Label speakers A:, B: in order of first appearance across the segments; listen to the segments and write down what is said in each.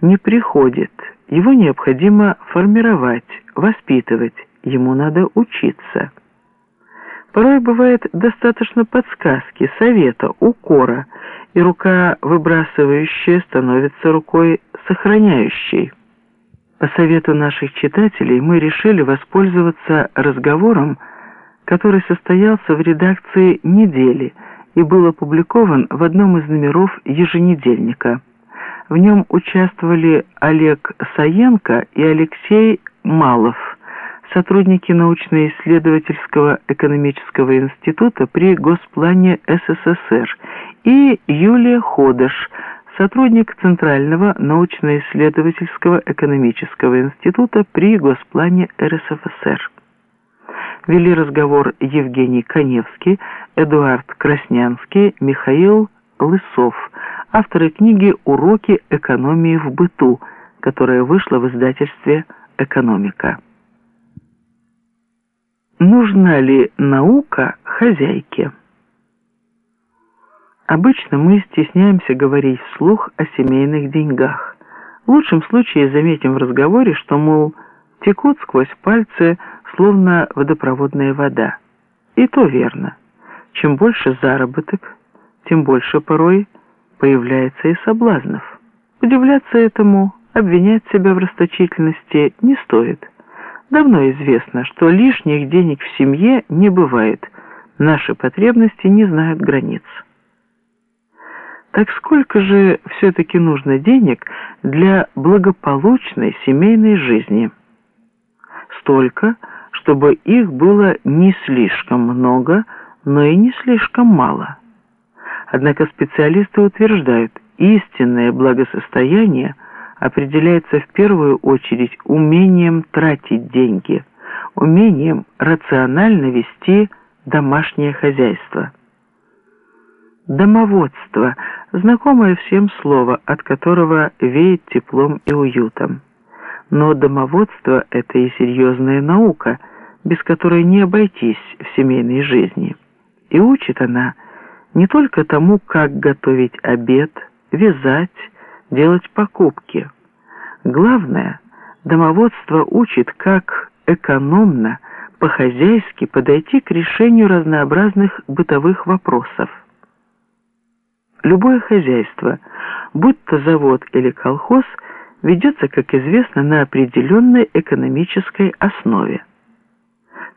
A: не приходит, его необходимо формировать, воспитывать, ему надо учиться. Порой бывает достаточно подсказки, совета, укора, и рука выбрасывающая становится рукой сохраняющей. По совету наших читателей мы решили воспользоваться разговором, который состоялся в редакции «Недели» и был опубликован в одном из номеров еженедельника. В нем участвовали Олег Саенко и Алексей Малов, сотрудники научно-исследовательского экономического института при Госплане СССР, и Юлия Ходыш, сотрудник Центрального научно-исследовательского экономического института при Госплане РСФСР. Вели разговор Евгений Коневский, Эдуард Краснянский, Михаил Лысов, авторы книги «Уроки экономии в быту», которая вышла в издательстве «Экономика». Нужна ли наука хозяйке? Обычно мы стесняемся говорить вслух о семейных деньгах. В лучшем случае заметим в разговоре, что, мол, текут сквозь пальцы, словно водопроводная вода. И то верно. Чем больше заработок, тем больше порой появляется и соблазнов. Удивляться этому, обвинять себя в расточительности не стоит. Давно известно, что лишних денег в семье не бывает. Наши потребности не знают границ. Так сколько же все-таки нужно денег для благополучной семейной жизни? Столько, чтобы их было не слишком много, но и не слишком мало. Однако специалисты утверждают, истинное благосостояние определяется в первую очередь умением тратить деньги, умением рационально вести домашнее хозяйство. Домоводство – знакомое всем слово, от которого веет теплом и уютом. Но домоводство – это и серьезная наука, без которой не обойтись в семейной жизни. И учит она не только тому, как готовить обед, вязать, делать покупки. Главное, домоводство учит, как экономно, по-хозяйски подойти к решению разнообразных бытовых вопросов. Любое хозяйство, будь то завод или колхоз, ведется, как известно, на определенной экономической основе.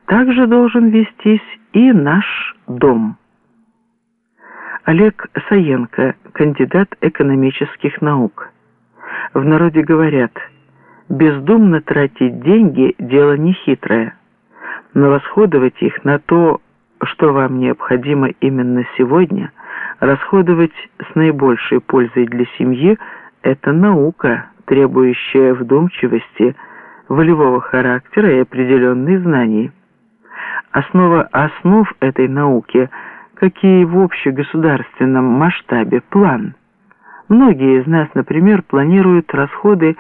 A: Также должен вестись и наш дом. Олег Саенко, кандидат экономических наук. В народе говорят, бездумно тратить деньги – дело нехитрое, но расходовать их на то, что вам необходимо именно сегодня – Расходовать с наибольшей пользой для семьи – это наука, требующая вдумчивости, волевого характера и определенных знаний. Основа основ этой науки, какие в общегосударственном масштабе план. Многие из нас, например, планируют расходы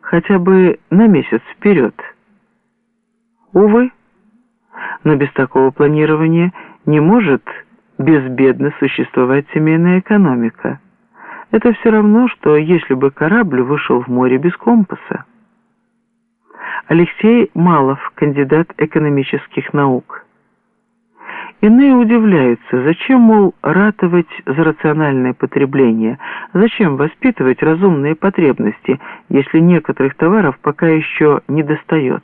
A: хотя бы на месяц вперед. Увы, но без такого планирования не может безбедно существовать семейная экономика. Это все равно, что если бы корабль вышел в море без компаса. Алексей Малов, кандидат экономических наук. Иные удивляются, зачем, мол, ратовать за рациональное потребление, зачем воспитывать разумные потребности, если некоторых товаров пока еще не достает.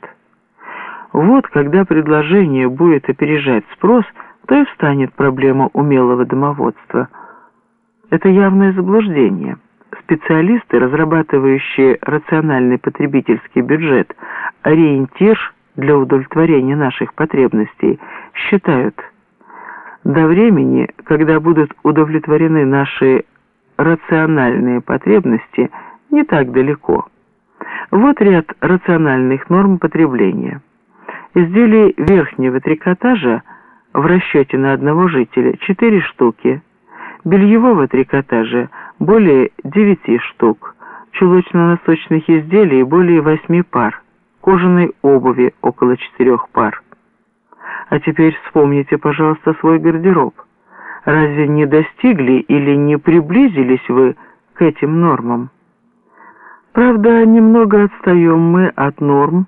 A: Вот когда предложение будет опережать спрос – то и встанет проблема умелого домоводства. Это явное заблуждение. Специалисты, разрабатывающие рациональный потребительский бюджет, ориентир для удовлетворения наших потребностей, считают, до времени, когда будут удовлетворены наши рациональные потребности, не так далеко. Вот ряд рациональных норм потребления. Изделия верхнего трикотажа – в расчете на одного жителя 4 штуки, бельевого трикотажа более 9 штук, чулочно-носочных изделий более 8 пар, кожаной обуви около 4 пар. А теперь вспомните, пожалуйста, свой гардероб. Разве не достигли или не приблизились вы к этим нормам? Правда, немного отстаем мы от норм,